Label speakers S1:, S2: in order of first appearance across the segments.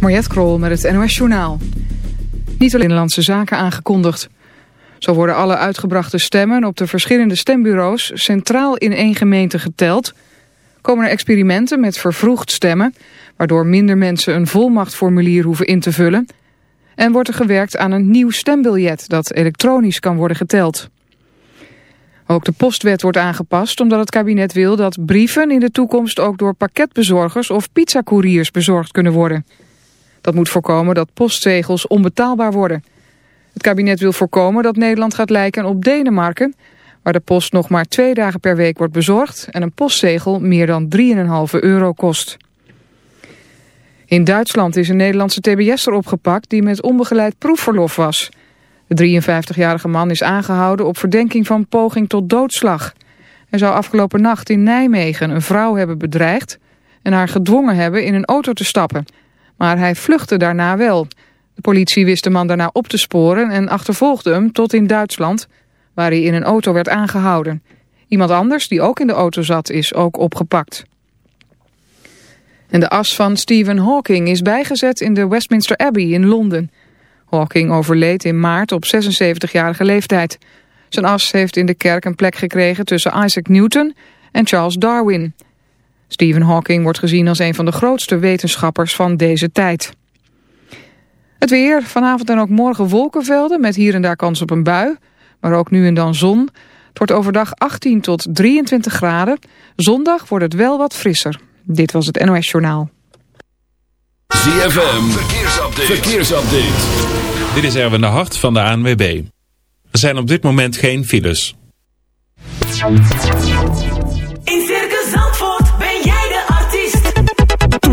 S1: Mariette Krol met het NOS Journaal. Niet alleen Nederlandse zaken aangekondigd. Zo worden alle uitgebrachte stemmen op de verschillende stembureaus centraal in één gemeente geteld. Komen er experimenten met vervroegd stemmen, waardoor minder mensen een volmachtformulier hoeven in te vullen. En wordt er gewerkt aan een nieuw stembiljet dat elektronisch kan worden geteld. Ook de postwet wordt aangepast omdat het kabinet wil dat brieven in de toekomst ook door pakketbezorgers of pizzacouriers bezorgd kunnen worden. Dat moet voorkomen dat postzegels onbetaalbaar worden. Het kabinet wil voorkomen dat Nederland gaat lijken op Denemarken... waar de post nog maar twee dagen per week wordt bezorgd... en een postzegel meer dan 3,5 euro kost. In Duitsland is een Nederlandse tbs'er opgepakt... die met onbegeleid proefverlof was. De 53-jarige man is aangehouden op verdenking van poging tot doodslag. Hij zou afgelopen nacht in Nijmegen een vrouw hebben bedreigd... en haar gedwongen hebben in een auto te stappen... Maar hij vluchtte daarna wel. De politie wist de man daarna op te sporen en achtervolgde hem tot in Duitsland, waar hij in een auto werd aangehouden. Iemand anders, die ook in de auto zat, is ook opgepakt. En de as van Stephen Hawking is bijgezet in de Westminster Abbey in Londen. Hawking overleed in maart op 76-jarige leeftijd. Zijn as heeft in de kerk een plek gekregen tussen Isaac Newton en Charles Darwin. Stephen Hawking wordt gezien als een van de grootste wetenschappers van deze tijd. Het weer, vanavond en ook morgen wolkenvelden met hier en daar kans op een bui, maar ook nu en dan zon. Het wordt overdag 18 tot 23 graden. Zondag wordt het wel wat frisser. Dit was het NOS Journaal.
S2: ZFM, verkeersupdate. verkeersupdate.
S3: Dit is Erwin de Hart van de ANWB. Er zijn op dit moment geen files.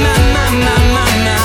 S4: My, my, my, my, my.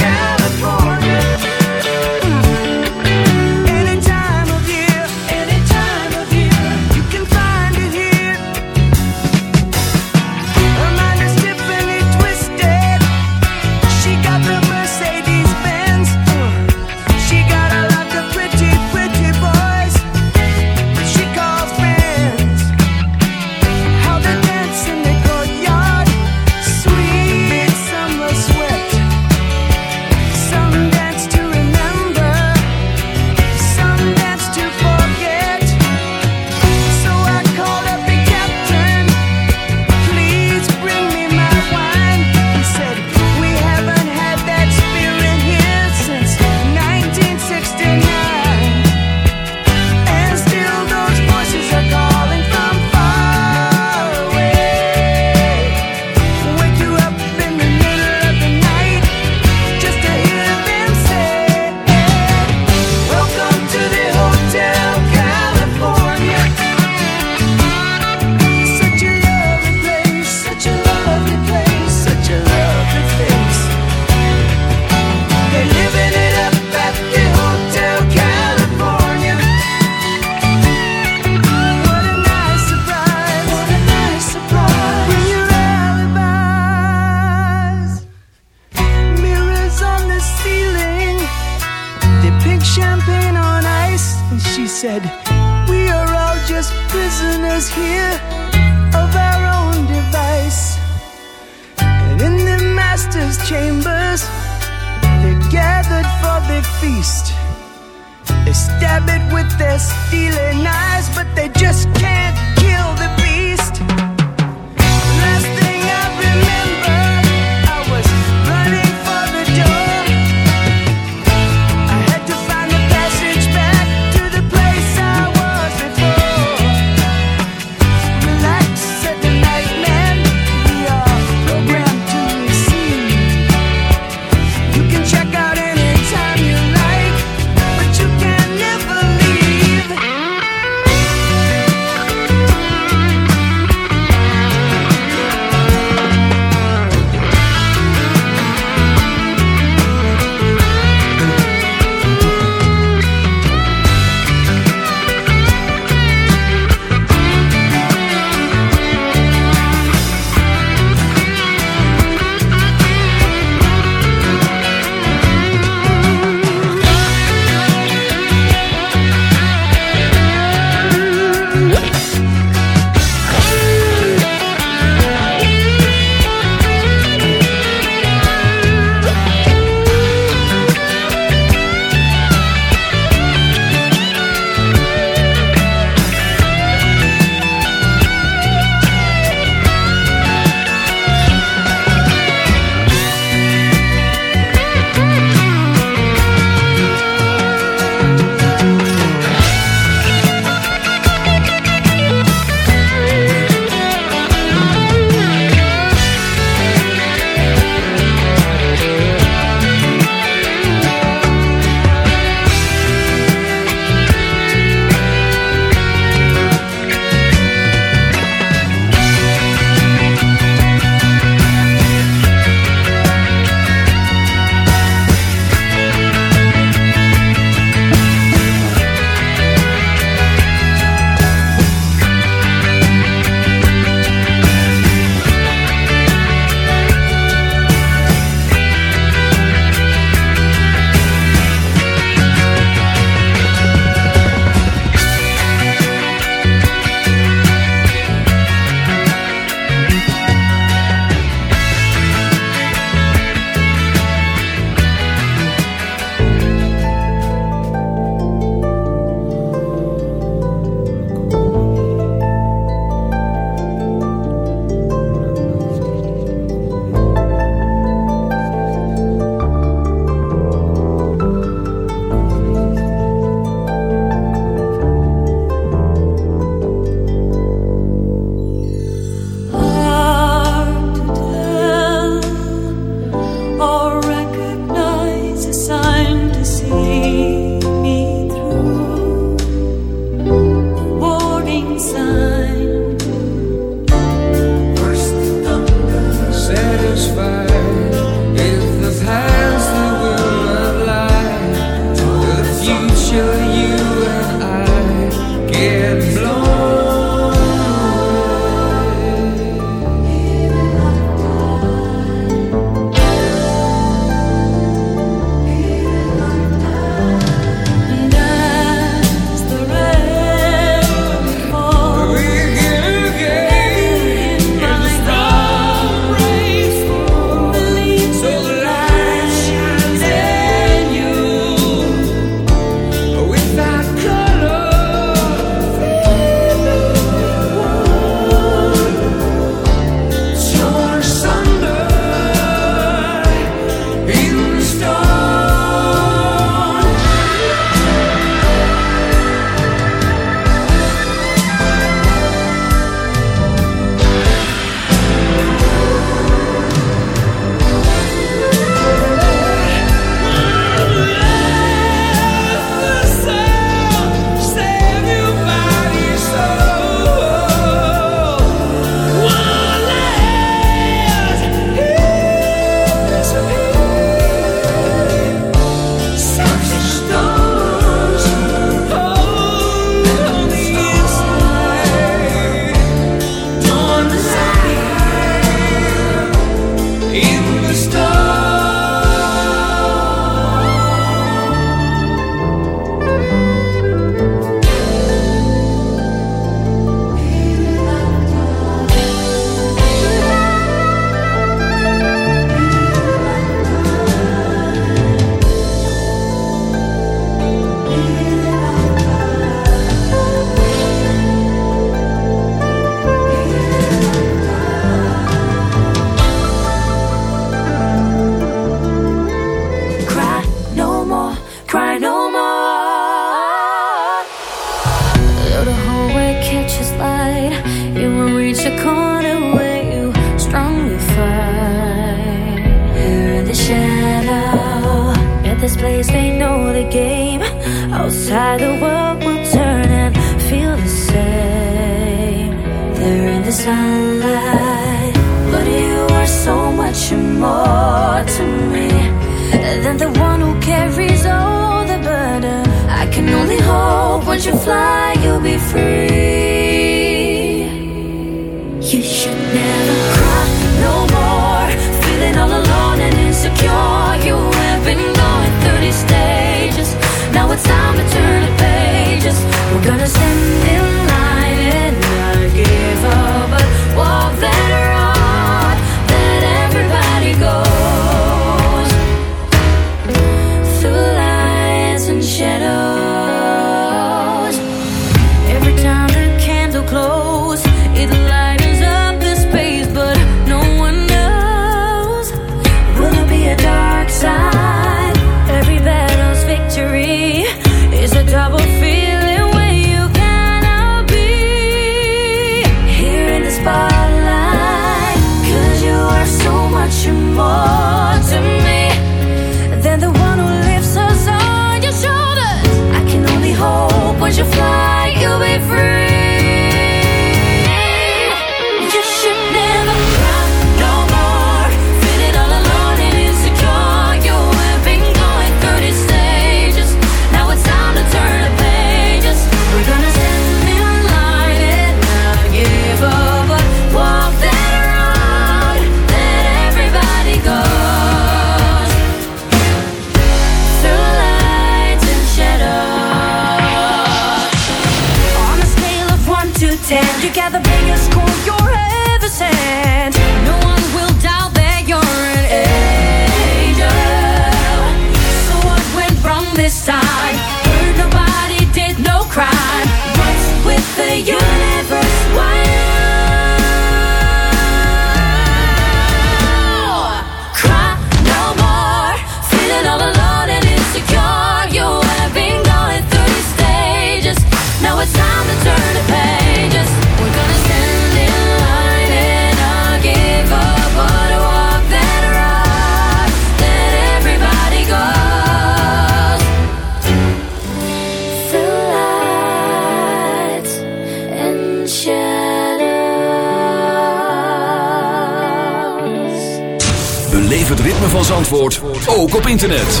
S5: Zandvoort ook op internet.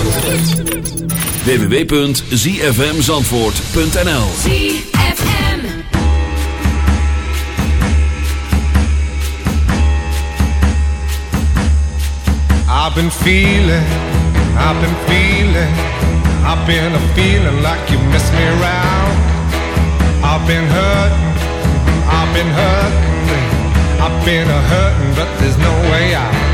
S5: www.zfmzandvoort.nl
S6: ZFM
S7: I've been feeling, I've been feeling I've been a feeling like you miss me around. I've been hurting, I've been hurting I've been a hurting but there's no way out.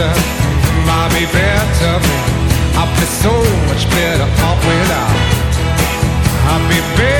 S7: better, might be better. I'll be so much better off without. I'll be better.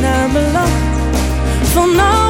S8: naar me lacht. Vanaf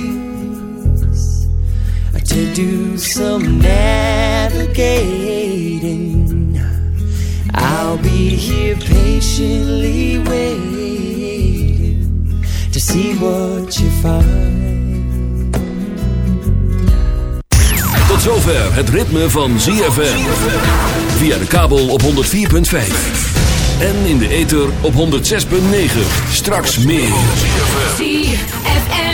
S9: to do some navigating, I'll be here patiently waiting to see what you find.
S5: Tot zover het ritme van ZFM. Via de kabel op 104.5. En in de ether op 106.9. Straks meer.